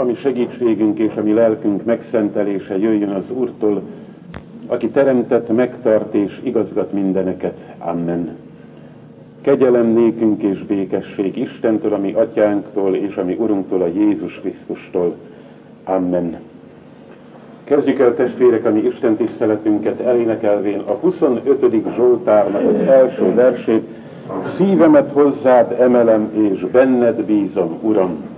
ami segítségünk és ami lelkünk megszentelése jöjjön az Úrtól, aki teremtett, megtart és igazgat mindeneket. Amen. Kegyelem nékünk és békesség Istentől, ami atyánktól és ami Urunktól, a Jézus Krisztustól. Amen. Kezdjük el testvérek a mi Isten tiszteletünket elénekelvén a 25. Zsoltárnak az első versét. Szívemet hozzád emelem, és benned bízom, Uram.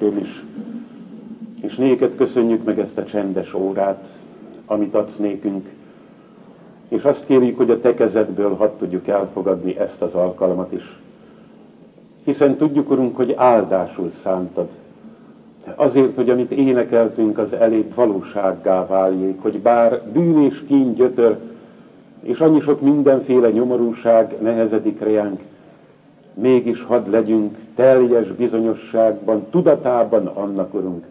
Estén is, és néked köszönjük meg ezt a csendes órát, amit adsz nékünk, és azt kérjük, hogy a te kezedből hadd tudjuk elfogadni ezt az alkalmat is. Hiszen tudjuk, Urunk, hogy áldásul szántad. Azért, hogy amit énekeltünk, az elég valósággá váljék, hogy bár bűn és kín gyötör, és annyi sok mindenféle nyomorúság nehezedik reánk, mégis hadd legyünk teljes bizonyosságban, tudatában annak, Urunk,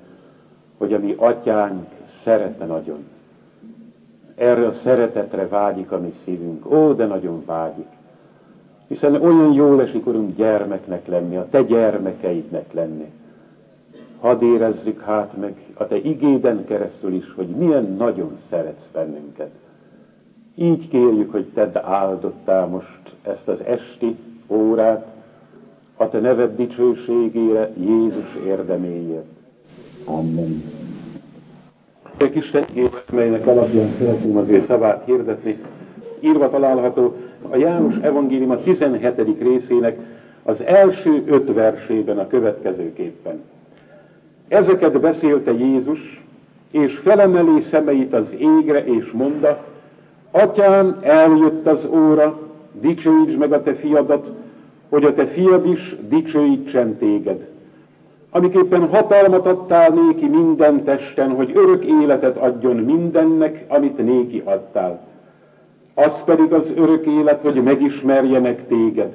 hogy a mi atyánk szerete nagyon. Erre a szeretetre vágyik a mi szívünk. Ó, de nagyon vágyik. Hiszen olyan jól esik, Urunk, gyermeknek lenni, a Te gyermekeidnek lenni. Hadd érezzük hát meg a Te igéden keresztül is, hogy milyen nagyon szeretsz bennünket. Így kérjük, hogy Tedd áldottál most ezt az esti órát, a Te neved dicsőségére, Jézus érdeméért. Amen. Egy Isten melynek alapján szeretném az ő szavát hirdetni, írva található a János Evangélium a 17. részének az első öt versében a következőképpen. Ezeket beszélte Jézus, és felemeli szemeit az égre, és mondta, Atyám, eljött az óra, dicsőíts meg a te fiadat, hogy a te fiad is dicsőítsen téged. Amiképpen hatalmat adtál néki minden testen, hogy örök életet adjon mindennek, amit néki adtál. Az pedig az örök élet, hogy megismerjenek téged,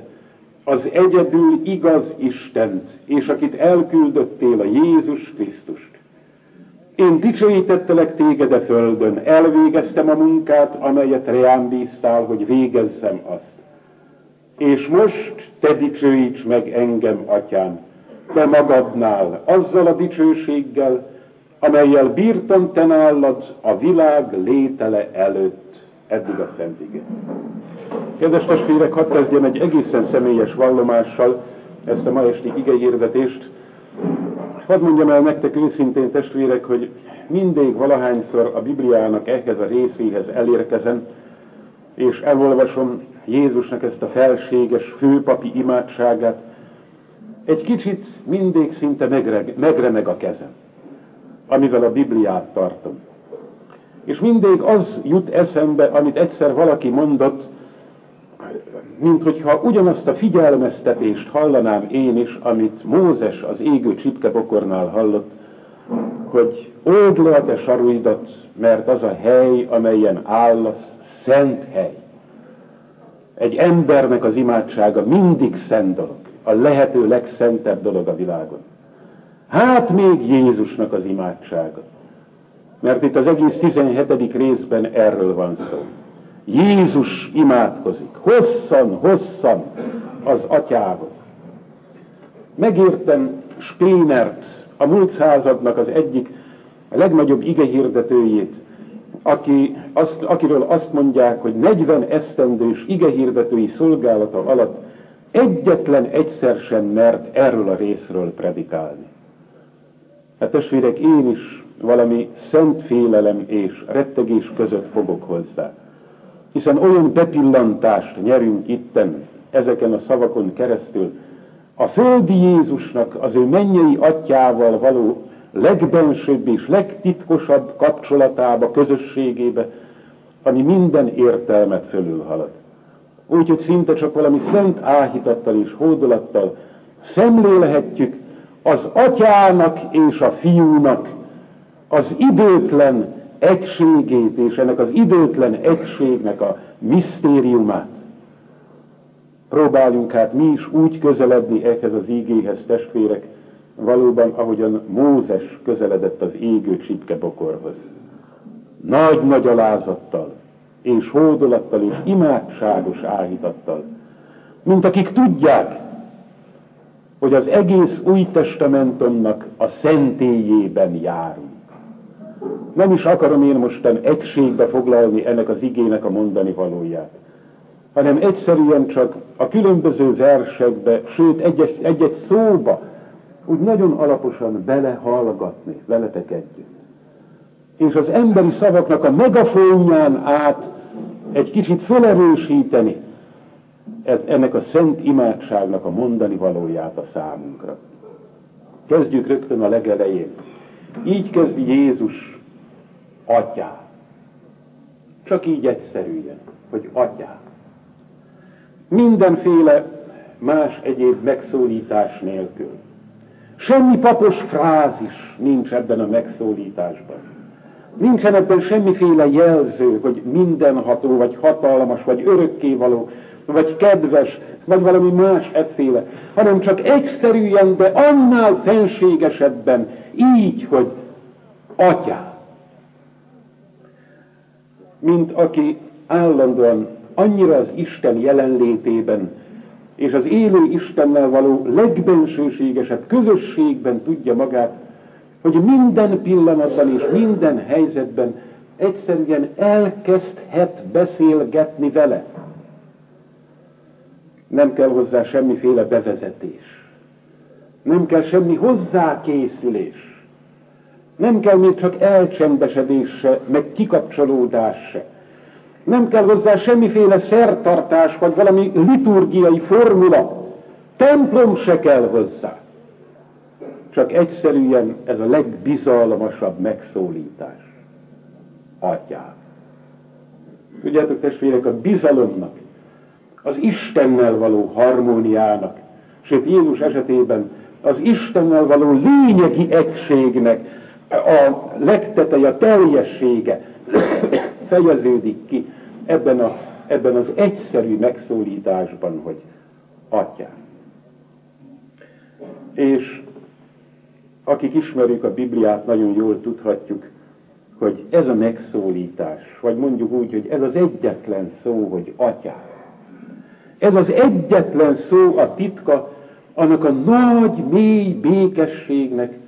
az egyedül igaz Istent, és akit elküldöttél a Jézus Krisztust. Én dicsőítettelek téged a földön, elvégeztem a munkát, amelyet reám bíztál, hogy végezzem azt. És most te dicsőíts meg engem, atyám, te magadnál, azzal a dicsőséggel, amelyel bírtam te nálad a világ létele előtt. Eddig a Szent Ige. Kedves testvérek, hadd kezdjem egy egészen személyes vallomással ezt a ma esti igehírdetést. Hadd mondjam el nektek őszintén, testvérek, hogy mindig valahányszor a Bibliának ehhez a részéhez elérkezem, és elolvasom Jézusnak ezt a felséges főpapi imádságát, egy kicsit mindig szinte megreg, megremeg a kezem, amivel a Bibliát tartom. És mindig az jut eszembe, amit egyszer valaki mondott, mint hogyha ugyanazt a figyelmeztetést hallanám én is, amit Mózes az égő csipkebokornál hallott, hogy old le a te saruidat, mert az a hely, amelyen állasz, szent hely. Egy embernek az imádsága mindig szent dolog, a lehető legszentebb dolog a világon. Hát még Jézusnak az imádsága. Mert itt az egész 17. részben erről van szó. Jézus imádkozik, hosszan, hosszan az atyához. Megértem Spénert, a múlt századnak az egyik legnagyobb igehirdetőjét, aki azt, akiről azt mondják, hogy 40 esztendős igehirdetői szolgálata alatt egyetlen egyszer sem mert erről a részről predikálni. Hát testvérek, én is valami szent félelem és rettegés között fogok hozzá. Hiszen olyan bepillantást nyerünk itten, ezeken a szavakon keresztül, a földi Jézusnak az ő mennyei atyával való legbensőbb és legtitkosabb kapcsolatába, közösségébe, ami minden értelmet fölülhalad. Úgyhogy szinte csak valami szent áhítattal és hódolattal szemlélhetjük az atyának és a fiúnak az időtlen egységét és ennek az időtlen egységnek a misztériumát. Próbáljunk hát mi is úgy közeledni ehhez az ígéhez, testvérek, valóban, ahogyan Mózes közeledett az égő csipkebokorhoz. Nagy-nagy alázattal, és hódolattal, és imádságos áhítattal, mint akik tudják, hogy az egész új testamentumnak a szentélyében járunk. Nem is akarom én mostan egységbe foglalni ennek az igének a mondani valóját, hanem egyszerűen csak a különböző versekbe, sőt egy-egy szóba úgy nagyon alaposan belehallgatni veletek együtt. És az emberi szavaknak a megafónján át egy kicsit felerősíteni ez, ennek a szent imádságnak a mondani valóját a számunkra. Kezdjük rögtön a legelején. Így kezdi Jézus atyá. Csak így egyszerűen, hogy atyá. Mindenféle más egyéb megszólítás nélkül. Semmi papos frázis nincs ebben a megszólításban. Nincsen ebben semmiféle jelző, hogy mindenható, vagy hatalmas, vagy örökkévaló, vagy kedves, vagy valami más efféle, hanem csak egyszerűen, de annál fenségesebben, így, hogy atyám. Mint aki állandóan annyira az Isten jelenlétében és az élő Istennel való legbensőségesebb közösségben tudja magát, hogy minden pillanatban és minden helyzetben egyszerűen elkezdhet beszélgetni vele. Nem kell hozzá semmiféle bevezetés. Nem kell semmi hozzákészülés. Nem kell még csak elcsendesedés se, meg kikapcsolódás se. Nem kell hozzá semmiféle szertartás, vagy valami liturgiai formula. Templom se kell hozzá. Csak egyszerűen ez a legbizalmasabb megszólítás. Atyám. Tudjátok, testvérek, a bizalomnak, az Istennel való harmóniának, sőt Jézus esetében az Istennel való lényegi egységnek a legteteje, a teljessége fejeződik ki ebben, a, ebben az egyszerű megszólításban, hogy atyám. És akik ismerjük a Bibliát, nagyon jól tudhatjuk, hogy ez a megszólítás, vagy mondjuk úgy, hogy ez az egyetlen szó, hogy atyám. Ez az egyetlen szó a titka annak a nagy, mély békességnek,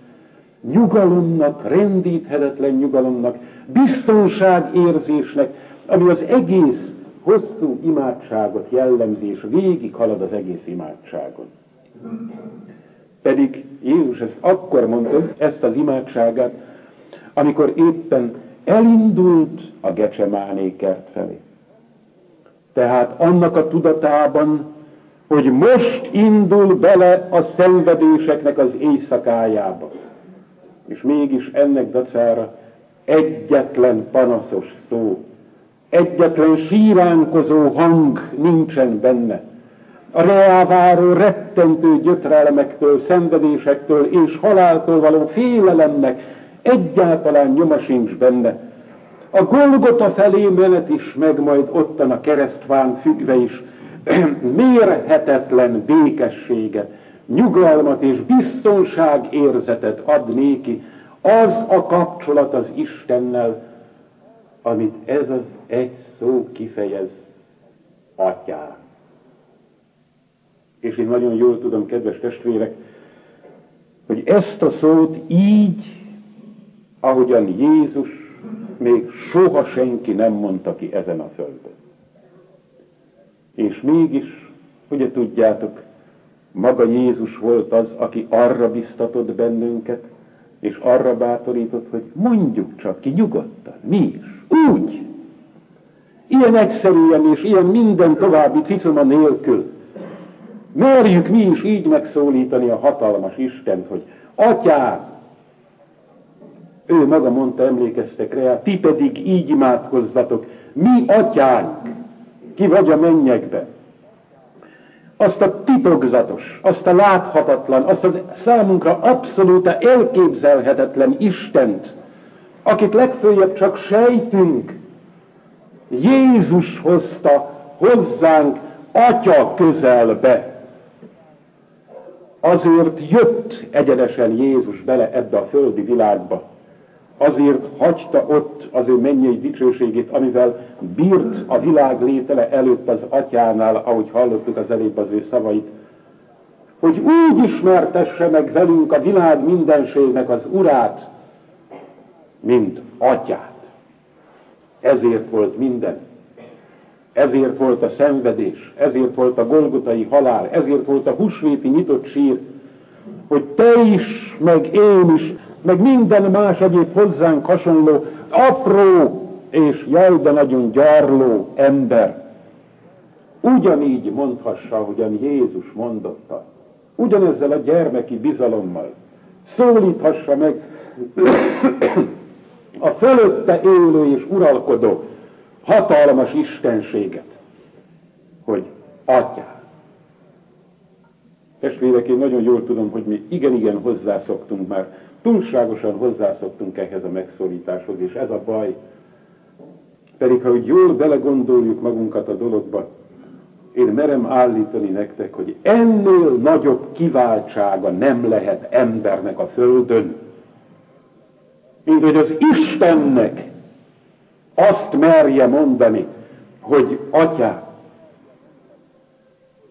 nyugalomnak, rendíthetetlen nyugalomnak, biztonságérzésnek, ami az egész hosszú imádságot jellemzi, és végig halad az egész imádságon. Pedig Jézus ezt akkor mondta, ezt az imádságát, amikor éppen elindult a Gecsemáné kert felé. Tehát annak a tudatában, hogy most indul bele a szenvedéseknek az éjszakájába. És mégis ennek dacára egyetlen panaszos szó, egyetlen síránkozó hang nincsen benne. A reáváró rettentő gyötrelemektől, szenvedésektől és haláltól való félelemnek egyáltalán nyoma sincs benne. A Golgota felé menet is, meg majd ottan a keresztván függve is, mérhetetlen békességet, nyugalmat és biztonságérzetet ad néki, az a kapcsolat az Istennel, amit ez az egy szó kifejez, atyám. És én nagyon jól tudom, kedves testvérek, hogy ezt a szót így, ahogyan Jézus még soha senki nem mondta ki ezen a földön. És mégis, ugye tudjátok, maga Jézus volt az, aki arra biztatott bennünket, és arra bátorított, hogy mondjuk csak ki nyugodtan, mi is, úgy. Ilyen egyszerűen és ilyen minden további cicoma nélkül. Merjük mi is így megszólítani a hatalmas Istent, hogy Atyám, ő maga mondta, emlékeztek rá, ti pedig így imádkozzatok, mi atyánk, ki vagy a mennyekben. Azt a titokzatos, azt a láthatatlan, azt az számunkra abszolút elképzelhetetlen Istent, akit legfőjebb csak sejtünk, Jézus hozta hozzánk Atya közelbe. Azért jött egyenesen Jézus bele ebbe a földi világba, azért hagyta ott az ő mennyei dicsőségét, amivel bírt a világ létele előtt az atyánál, ahogy hallottuk az elébb az ő szavait, hogy úgy ismertesse meg velünk a világ mindenségnek az urát, mint atyát. Ezért volt minden. Ezért volt a szenvedés, ezért volt a golgotai halál, ezért volt a husvéti nyitott sír, hogy te is, meg én is meg minden más egyéb hozzánk hasonló, apró és jaj, de nagyon gyarló ember ugyanígy mondhassa, ahogyan Jézus mondotta, ugyanezzel a gyermeki bizalommal szólíthassa meg a fölötte élő és uralkodó hatalmas istenséget, hogy atyám. Testvérek, én nagyon jól tudom, hogy mi igen-igen hozzászoktunk már túlságosan hozzászoktunk ehhez a megszólításhoz, és ez a baj. Pedig, ha úgy jól belegondoljuk magunkat a dologba, én merem állítani nektek, hogy ennél nagyobb kiváltsága nem lehet embernek a földön, mint hogy az Istennek azt merje mondani, hogy atyám.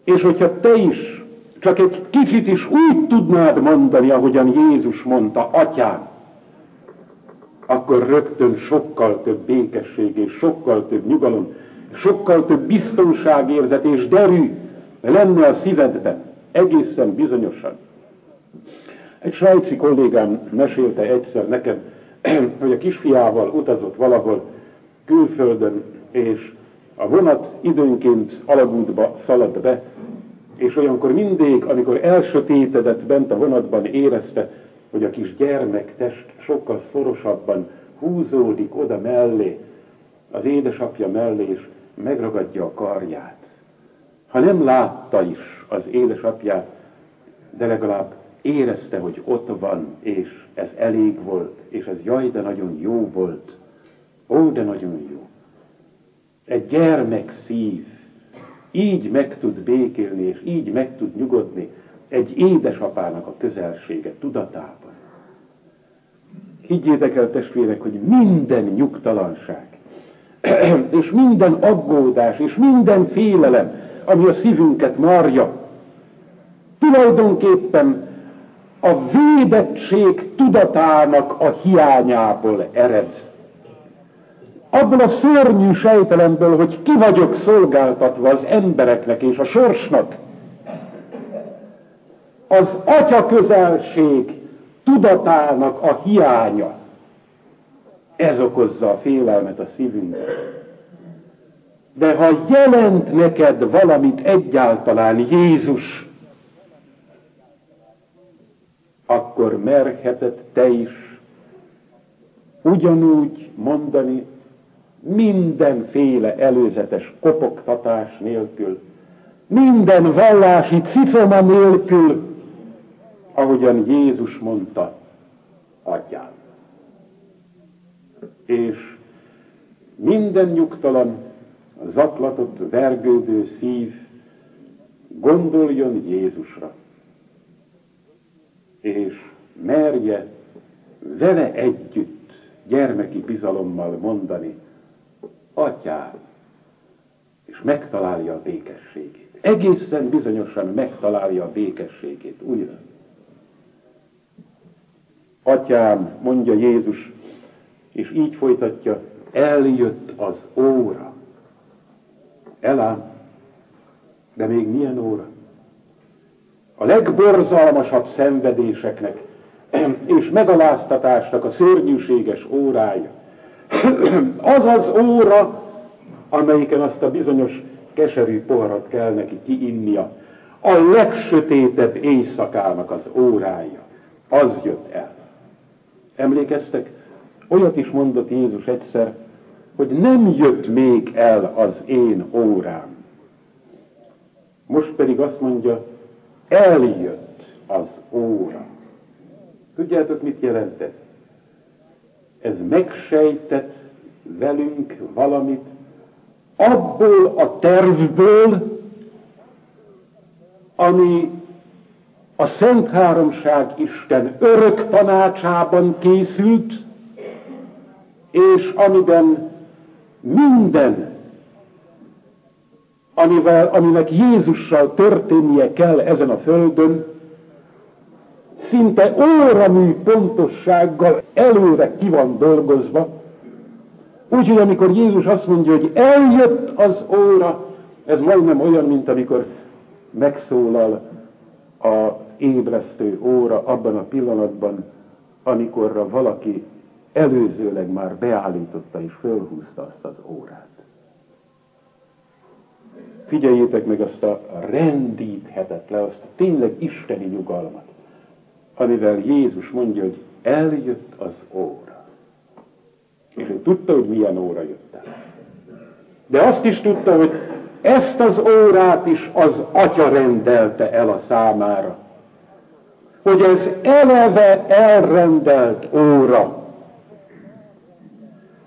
És hogyha te is csak egy kicsit is úgy tudnád mondani, ahogyan Jézus mondta, atyám, akkor rögtön sokkal több békesség és sokkal több nyugalom, sokkal több biztonságérzet és derű lenne a szívedben, egészen bizonyosan. Egy svájci kollégám mesélte egyszer nekem, hogy a kisfiával utazott valahol külföldön, és a vonat időnként alagútba szaladt be, és olyankor mindig, amikor elsötétedett bent a vonatban, érezte, hogy a kis gyermektest sokkal szorosabban húzódik oda mellé, az édesapja mellé, és megragadja a karját. Ha nem látta is az édesapját, de legalább érezte, hogy ott van, és ez elég volt, és ez jaj, de nagyon jó volt. Ó, de nagyon jó. Egy gyermek szív, így meg tud békélni, és így meg tud nyugodni egy édesapának a közelsége tudatában. Higgyétek el, testvérek, hogy minden nyugtalanság, és minden aggódás, és minden félelem, ami a szívünket marja, tulajdonképpen a védettség tudatának a hiányából ered abból a szörnyű sejtelemből, hogy ki vagyok szolgáltatva az embereknek és a sorsnak. Az atya közelség tudatának a hiánya. Ez okozza a félelmet a szívünkben. De ha jelent neked valamit egyáltalán Jézus, akkor merheted te is ugyanúgy mondani, mindenféle előzetes kopogtatás nélkül, minden vallási cicoma nélkül, ahogyan Jézus mondta, adjál. És minden nyugtalan, zaklatott, vergődő szív gondoljon Jézusra, és merje vele együtt gyermeki bizalommal mondani, atyám, és megtalálja a békességét. Egészen bizonyosan megtalálja a békességét újra. Atyám, mondja Jézus, és így folytatja, eljött az óra. Elám, de még milyen óra? A legborzalmasabb szenvedéseknek és megaláztatásnak a szörnyűséges órája. Az az óra, amelyiken azt a bizonyos keserű poharat kell neki kiinnia. A legsötétebb éjszakának az órája. Az jött el. Emlékeztek? Olyat is mondott Jézus egyszer, hogy nem jött még el az én órám. Most pedig azt mondja, eljött az óra. Tudjátok, mit jelent ez? Ez megsejtett velünk valamit abból a tervből, ami a Szent Háromság Isten örök tanácsában készült, és amiben minden, amivel, aminek Jézussal történnie kell ezen a földön, szinte óramű pontossággal előre ki van dolgozva. Úgyhogy amikor Jézus azt mondja, hogy eljött az óra, ez majdnem olyan, mint amikor megszólal a ébresztő óra abban a pillanatban, amikorra valaki előzőleg már beállította és fölhúzta azt az órát. Figyeljétek meg azt a rendíthetetlen, azt a tényleg isteni nyugalmat, amivel Jézus mondja, hogy eljött az óra. És ő tudta, hogy milyen óra jött el. De azt is tudta, hogy ezt az órát is az atya rendelte el a számára. Hogy ez eleve elrendelt óra.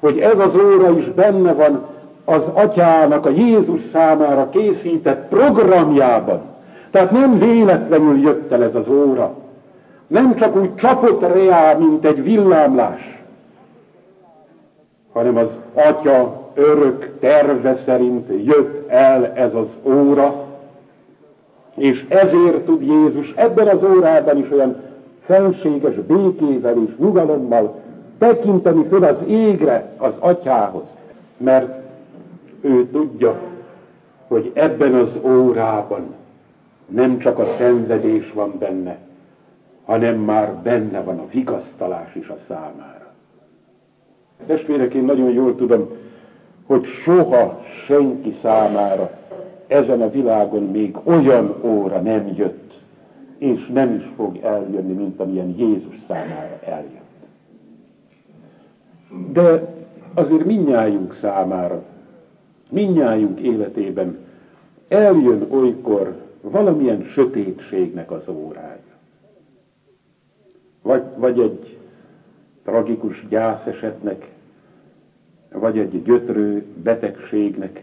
Hogy ez az óra is benne van az atyának a Jézus számára készített programjában. Tehát nem véletlenül jött el ez az óra. Nem csak úgy csapott reá, mint egy villámlás, hanem az atya örök terve szerint jött el ez az óra, és ezért tud Jézus ebben az órában is olyan felséges békével és nyugalommal tekinteni föl az égre, az atyához, mert ő tudja, hogy ebben az órában nem csak a szenvedés van benne, hanem már benne van a vigasztalás is a számára. Testvérek, én nagyon jól tudom, hogy soha senki számára ezen a világon még olyan óra nem jött, és nem is fog eljönni, mint amilyen Jézus számára eljött. De azért minnyájunk számára, minnyájunk életében eljön olykor valamilyen sötétségnek az órája. Vagy, vagy egy tragikus gyászesetnek, vagy egy gyötrő betegségnek,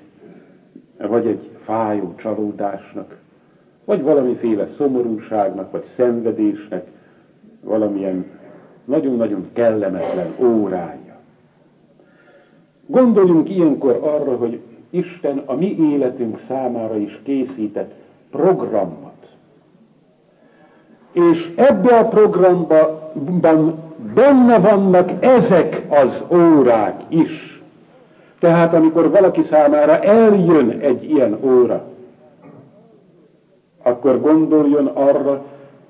vagy egy fájó csalódásnak, vagy valamiféle szomorúságnak, vagy szenvedésnek, valamilyen nagyon-nagyon kellemetlen órája. Gondoljunk ilyenkor arra, hogy Isten a mi életünk számára is készített programot. És ebbe a programban benne vannak ezek az órák is. Tehát amikor valaki számára eljön egy ilyen óra, akkor gondoljon arra,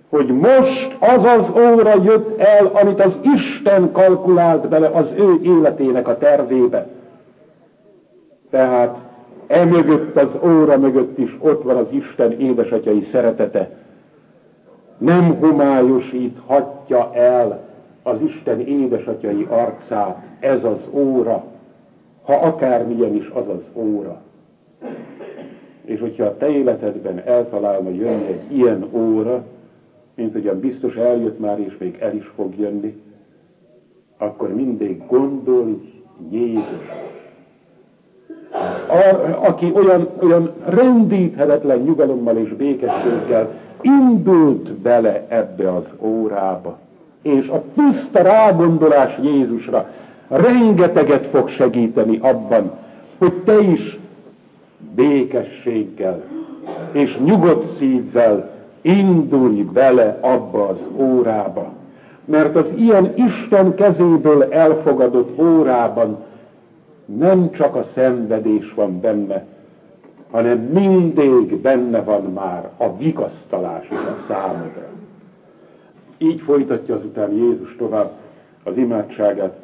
hogy most az az óra jött el, amit az Isten kalkulált bele az ő életének a tervébe. Tehát emögött az óra mögött is ott van az Isten édesatyai szeretete. Nem homályosíthatja el az Isten édesatyai arcát ez az óra, ha akármilyen is az az óra. És hogyha a te életedben eltalálna jönni egy ilyen óra, mint ugyan biztos eljött már, és még el is fog jönni, akkor mindig gondolj Jézus. aki olyan, olyan rendíthetetlen nyugalommal és békességgel indult bele ebbe az órába. És a tiszta rágondolás Jézusra rengeteget fog segíteni abban, hogy te is békességgel és nyugodt szívvel indulj bele abba az órába. Mert az ilyen Isten kezéből elfogadott órában nem csak a szenvedés van benne, hanem mindig benne van már a vigasztalás is a számodra. Így folytatja azután Jézus tovább az imádságát.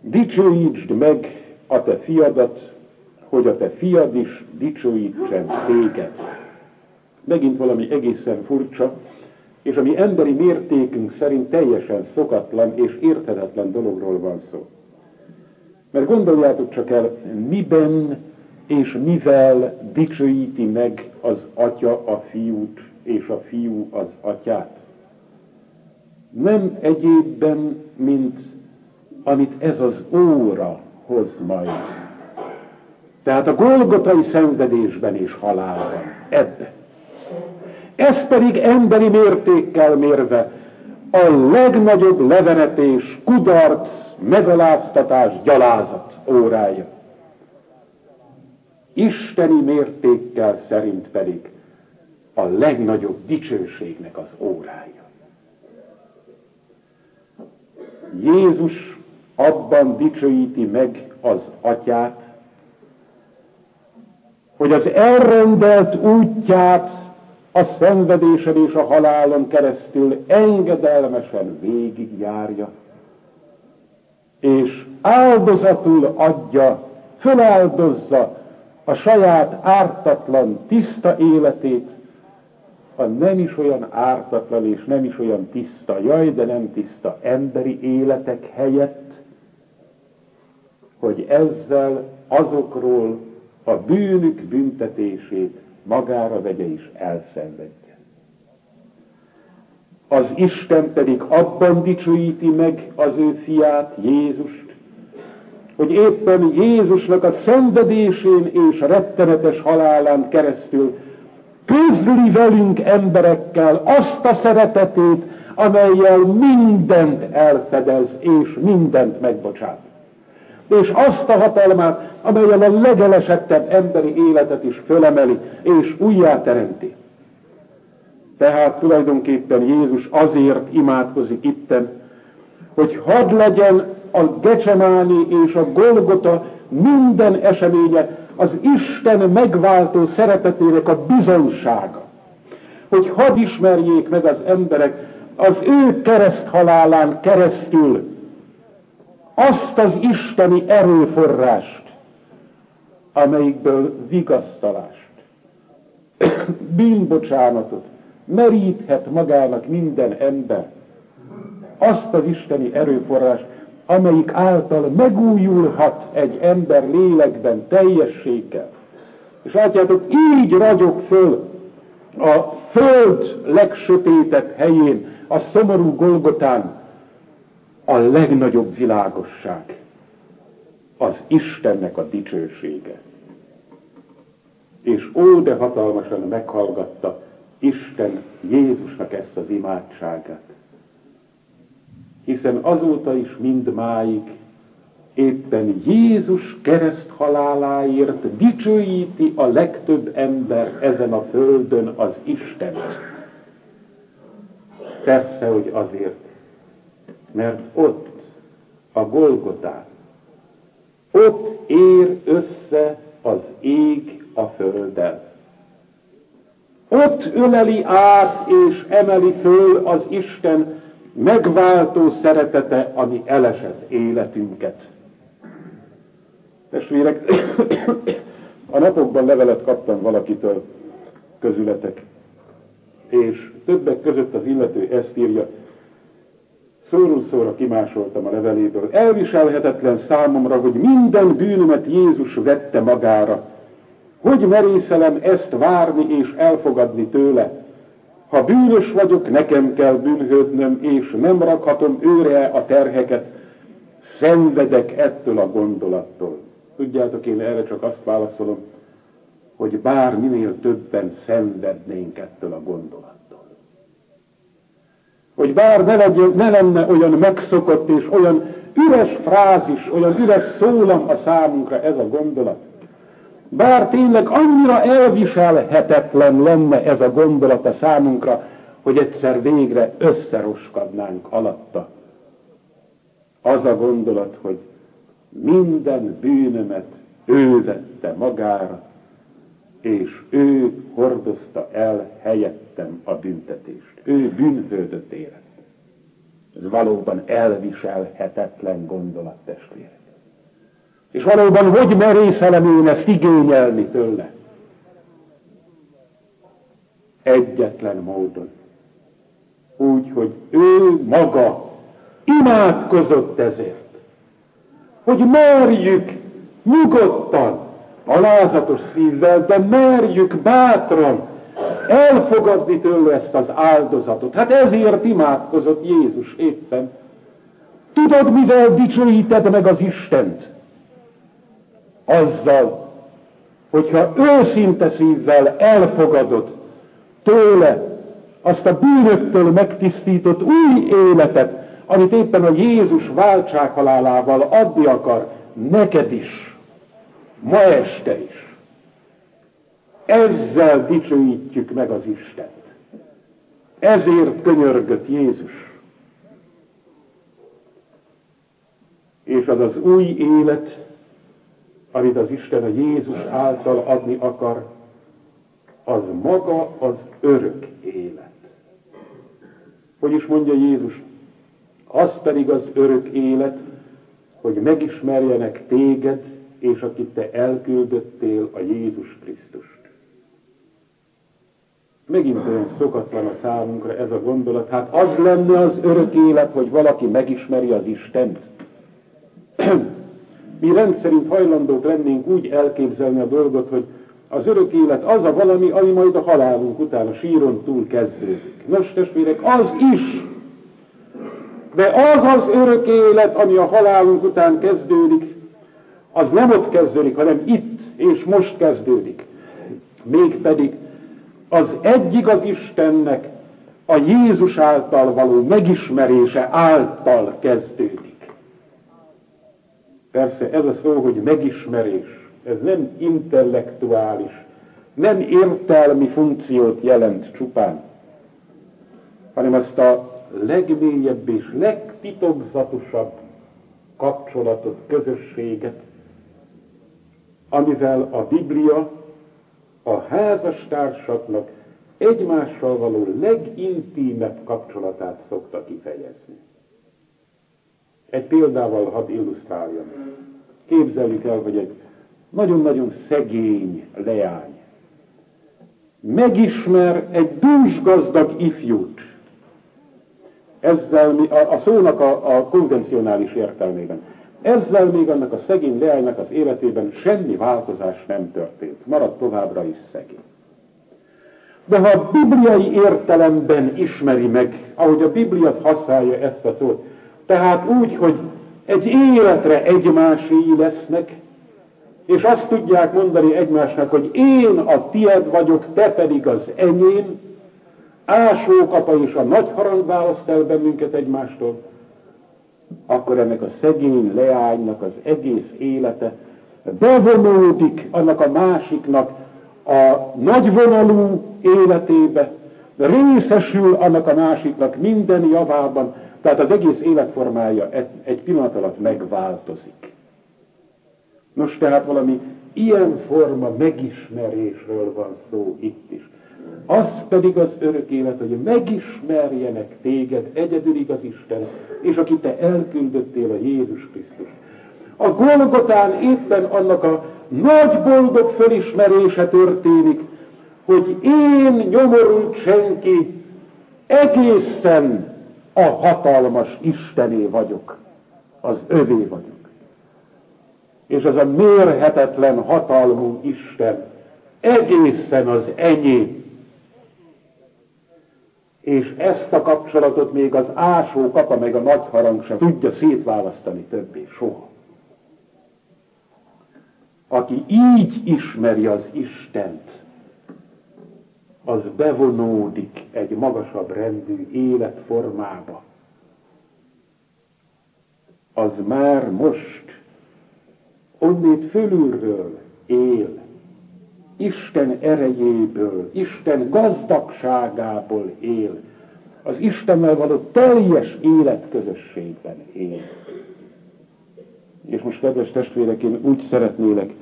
Dicsőítsd meg a te fiadat, hogy a te fiad is dicsőítsen téged. Megint valami egészen furcsa, és ami emberi mértékünk szerint teljesen szokatlan és érthetetlen dologról van szó. Mert gondoljátok csak el, miben és mivel dicsőíti meg az atya a fiút, és a fiú az atyát. Nem egyébben, mint amit ez az óra hoz majd. Tehát a golgotai szenvedésben és halálban, ebben. Ez pedig emberi mértékkel mérve a legnagyobb levenetés, kudarc, megaláztatás, gyalázat órája. Isteni mértékkel szerint pedig a legnagyobb dicsőségnek az órája. Jézus abban dicsőíti meg az atyát, hogy az elrendelt útját a szenvedésen és a halálon keresztül engedelmesen végigjárja, és áldozatul adja, föláldozza a saját ártatlan, tiszta életét, a nem is olyan ártatlan és nem is olyan tiszta, jaj, de nem tiszta emberi életek helyett, hogy ezzel azokról a bűnük büntetését magára vegye és elszenvedje. Az Isten pedig abban dicsőíti meg az ő fiát, Jézust, hogy éppen Jézusnak a szenvedésén és rettenetes halálán keresztül közli velünk emberekkel azt a szeretetét, amelyel mindent elfedez és mindent megbocsát és azt a hatalmát, amelyen a legelesettebb emberi életet is fölemeli, és újjáteremti. Tehát tulajdonképpen Jézus azért imádkozik itten, hogy hadd legyen a Gecsemáni és a Golgota minden eseménye az Isten megváltó szeretetének a bizonsága. Hogy hadd ismerjék meg az emberek az ő kereszthalálán keresztül azt az isteni erőforrást, amelyikből vigasztalást, bűnbocsánatot meríthet magának minden ember, azt az isteni erőforrást, amelyik által megújulhat egy ember lélekben teljességgel. És látjátok, így ragyog föl a föld legsötétebb helyén, a szomorú Golgotán, a legnagyobb világosság, az Istennek a dicsősége. És ó, de hatalmasan meghallgatta Isten Jézusnak ezt az imádságát. Hiszen azóta is mindmáig éppen Jézus kereszt haláláért dicsőíti a legtöbb ember ezen a földön az Istent. Persze, hogy azért, mert ott, a Golgotán, ott ér össze az ég a földdel. Ott öleli át és emeli föl az Isten megváltó szeretete, ami elesett életünket. Testvérek, a napokban levelet kaptam valakitől közületek, és többek között az illető ezt írja, Szóról szóra kimásoltam a leveléből. Elviselhetetlen számomra, hogy minden bűnömet Jézus vette magára. Hogy merészelem ezt várni és elfogadni tőle? Ha bűnös vagyok, nekem kell bűnhődnöm, és nem rakhatom őre a terheket. Szenvedek ettől a gondolattól. Tudjátok, én erre csak azt válaszolom, hogy bár minél többen szenvednénk ettől a gondolattól. Hogy bár ne, legyen, ne lenne olyan megszokott és olyan üres frázis, olyan üres szólam a számunkra ez a gondolat. Bár tényleg annyira elviselhetetlen lenne ez a gondolat a számunkra, hogy egyszer végre összeroskadnánk alatta. Az a gondolat, hogy minden bűnömet ő vette magára, és ő hordozta el helyettem a büntetést. Ő bűnhődött élet. Ez valóban elviselhetetlen gondolat, testvérek. És valóban hogy merészelem én ezt igényelni tőle? Egyetlen módon. Úgy, hogy ő maga imádkozott ezért. Hogy merjük nyugodtan, alázatos szívvel, de merjük bátran elfogadni tőle ezt az áldozatot. Hát ezért imádkozott Jézus éppen. Tudod, mivel dicsőíted meg az Istent? Azzal, hogyha őszinte szívvel elfogadod tőle azt a bűnöktől megtisztított új életet, amit éppen a Jézus váltsághalálával adni akar, neked is, ma este is. Ezzel dicsőítjük meg az Istent. Ezért könyörgött Jézus. És az az új élet, amit az Isten a Jézus által adni akar, az maga az örök élet. Hogy is mondja Jézus? Az pedig az örök élet, hogy megismerjenek téged, és akit te elküldöttél, a Jézus Krisztust. Megint olyan szokatlan a számunkra ez a gondolat. Hát az lenne az örök élet, hogy valaki megismeri az Istent. Mi rendszerint hajlandók lennénk úgy elképzelni a dolgot, hogy az örök élet az a valami, ami majd a halálunk után a síron túl kezdődik. Nos, testvérek, az is. De az az örök élet, ami a halálunk után kezdődik, az nem ott kezdődik, hanem itt és most kezdődik. Mégpedig az egyik az Istennek a Jézus által való megismerése által kezdődik. Persze ez a szó, hogy megismerés, ez nem intellektuális, nem értelmi funkciót jelent csupán, hanem azt a legmélyebb és legtitokzatosabb kapcsolatot, közösséget, amivel a Biblia a házastársaknak egymással való legintímebb kapcsolatát szokta kifejezni. Egy példával hadd illusztráljam. Képzeljük el, hogy egy nagyon-nagyon szegény leány megismer egy dúsgazdag ifjút. Ezzel a, a szónak a, a konvencionális értelmében. Ezzel még annak a szegény leánynak az életében semmi változás nem történt. Maradt továbbra is szegény. De ha a bibliai értelemben ismeri meg, ahogy a Biblia használja ezt a szót, tehát úgy, hogy egy életre egymásé lesznek, és azt tudják mondani egymásnak, hogy én a tied vagyok, te pedig az enyém, ásókapa és a nagy harang választ el bennünket egymástól, akkor ennek a szegény leánynak az egész élete bevonódik annak a másiknak a nagyvonalú életébe, részesül annak a másiknak minden javában, tehát az egész életformája egy pillanat alatt megváltozik. Nos, tehát valami ilyen forma megismerésről van szó itt is. Az pedig az örök élet, hogy megismerjenek téged, egyedül igaz Isten, és aki te elküldöttél a Jézus Krisztus. A Golgotán éppen annak a nagy boldog fölismerése történik, hogy én nyomorult senki egészen a hatalmas Istené vagyok, az övé vagyok. És ez a mérhetetlen hatalmú Isten egészen az enyém és ezt a kapcsolatot még az ásó kapa meg a nagy harang sem tudja szétválasztani többé soha. aki így ismeri az Istent, az bevonódik egy magasabb rendű életformába. Az már most onnét fölülről él, Isten erejéből, Isten gazdagságából él, az Istennel való teljes életközösségben él. És most, kedves testvérek, én úgy szeretnélek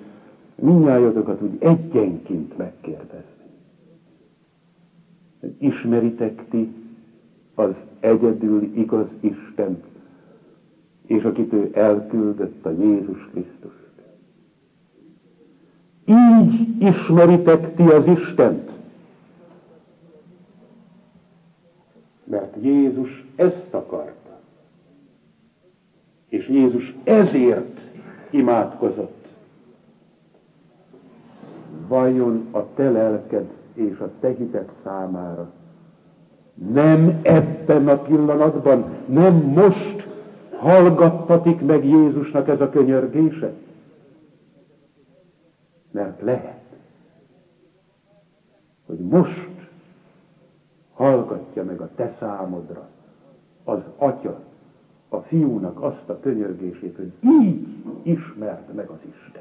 mindnyájatokat úgy egyenként megkérdezni. Ismeritek ti az egyedül igaz Isten, és akit ő elküldött a Jézus Krisztus. Így ismeritek ti az Istent. Mert Jézus ezt akarta. És Jézus ezért imádkozott. Vajon a te lelked és a te hited számára nem ebben a pillanatban, nem most hallgattatik meg Jézusnak ez a könyörgése? Mert lehet, hogy most hallgatja meg a te számodra az Atya, a fiúnak azt a könyörgését, hogy így ismert meg az Istent.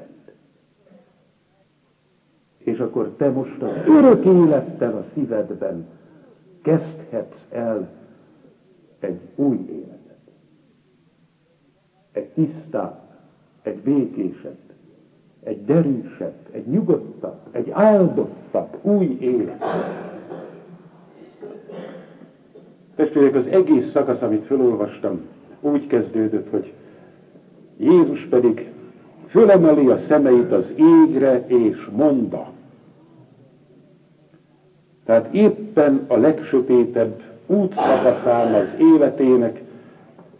És akkor te most az örök élettel a szívedben kezdhetsz el egy új életet. Egy tisztább, egy békésebb, egy derűsebb, egy nyugodtabb, egy áldottabb új élet. Testvérek, az egész szakasz, amit felolvastam, úgy kezdődött, hogy Jézus pedig fölemeli a szemeit az égre, és monda. Tehát éppen a legsötétebb útszakaszán az életének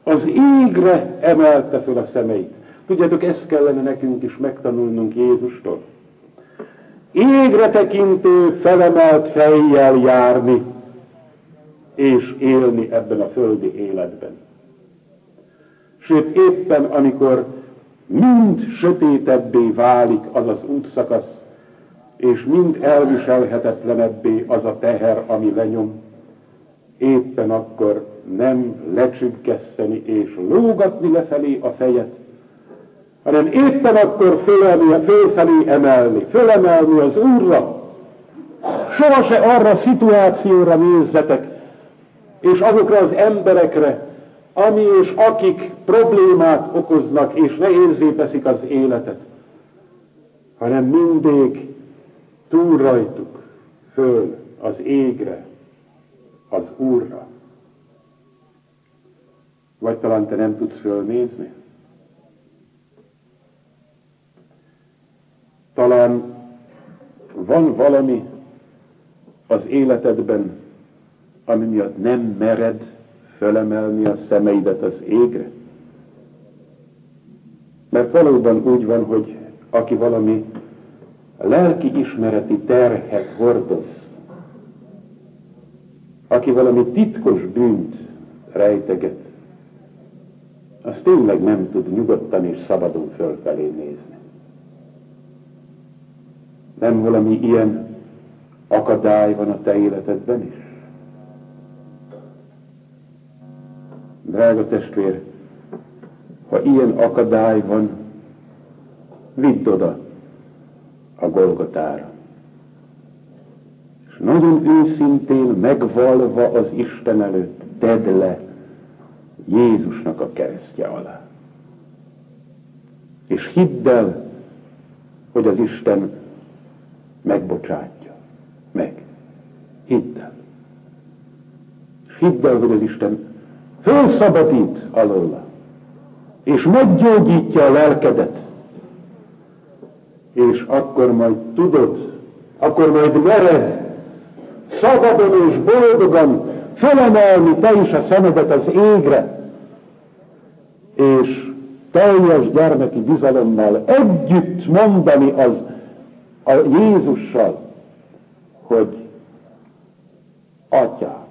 az égre emelte föl a szemeit. Tudjátok, ezt kellene nekünk is megtanulnunk Jézustól. Égre tekintő, felemelt fejjel járni, és élni ebben a földi életben. Sőt, éppen amikor mind sötétebbé válik az az útszakasz, és mind elviselhetetlenebbé az a teher, ami lenyom, éppen akkor nem lecsüggeszteni és lógatni lefelé a fejet, hanem éppen akkor fölemelni, fölfelé emelni, fölemelni az Úrra. Soha se arra a szituációra nézzetek, és azokra az emberekre, ami és akik problémát okoznak, és nehézé teszik az életet, hanem mindig túl rajtuk, föl az égre, az Úrra. Vagy talán te nem tudsz fölnézni? Talán van valami az életedben, ami miatt nem mered fölemelni a szemeidet az égre? Mert valóban úgy van, hogy aki valami lelki ismereti terhet hordoz, aki valami titkos bűnt rejteget, az tényleg nem tud nyugodtan és szabadon fölfelé nézni. Nem valami ilyen akadály van a te életedben is? Drága testvér, ha ilyen akadály van, vidd oda a Golgotára. És nagyon őszintén megvalva az Isten előtt tedd le Jézusnak a keresztje alá. És hidd el, hogy az Isten megbocsátja. Meg. Hidd el. És hidd el, hogy az Isten fölszabadít alóla, és meggyógyítja a lelkedet, és akkor majd tudod, akkor majd mered szabadon és boldogan fölemelni te is a szemedet az égre, és teljes gyermeki bizalommal együtt mondani az a Jézussal, hogy Atyám.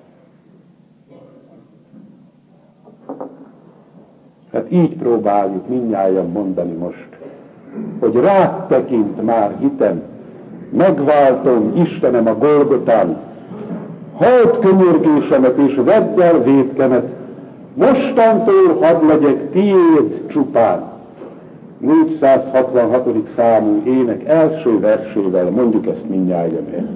Hát így próbáljuk mindnyáján mondani most hogy rád tekint már hitem, megváltom Istenem a Golgotán, halt könyörgésemet és vedd el védkemet, mostantól hadd legyek tiéd csupán. 466. számú ének első versével mondjuk ezt mindjárt el.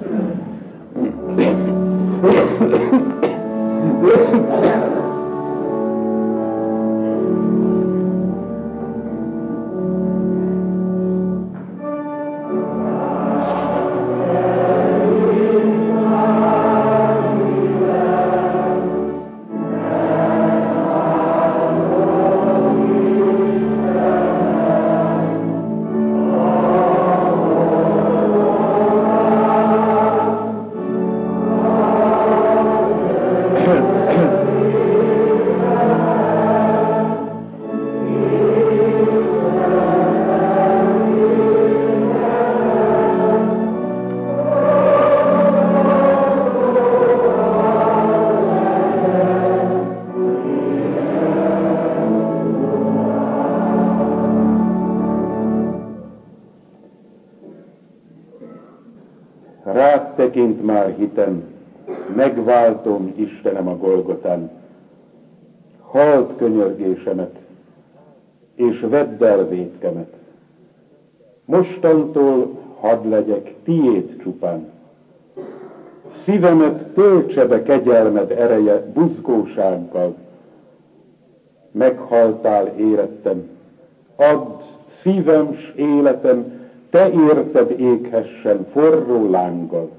Már hitem, megváltom Istenem a Golgotán, halt könyörgésemet, és vedd el védkemet. Mostantól hadd legyek tiéd csupán. Szívemet töltse be kegyelmed ereje buzgósággal. Meghaltál érettem, add szívem s életem, te érted éghessen forró lánggal.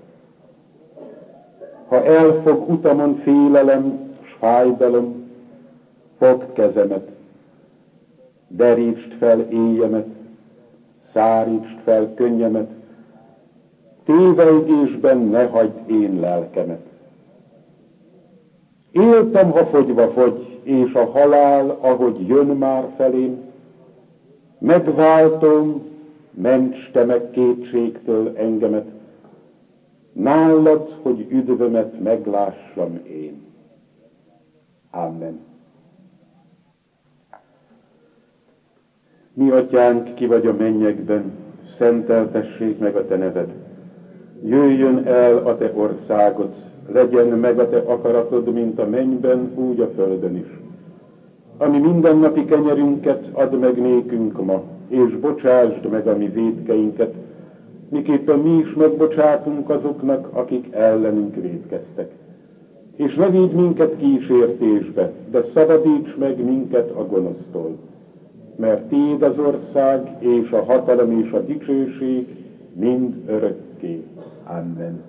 Ha elfog utamon félelem s fájdalom, fog kezemet, derítsd fel éjjemet, szárítsd fel könnyemet, tévejgésben ne hagyd én lelkemet. Éltem, ha fogyva fogy, és a halál, ahogy jön már felém, megváltom, ments te meg kétségtől engemet, nálad, hogy üdvömet meglássam én. Amen. Mi, atyánk, ki vagy a mennyekben, szenteltessék meg a te neved. Jöjjön el a te országod, legyen meg a te akaratod, mint a mennyben, úgy a földön is. Ami mindennapi kenyerünket add meg nékünk ma, és bocsásd meg a mi védkeinket, miképpen mi is megbocsátunk azoknak, akik ellenünk védkeztek. És ne védj minket kísértésbe, de szabadíts meg minket a gonosztól. Mert Téd az ország, és a hatalom, és a dicsőség mind örökké. Amen.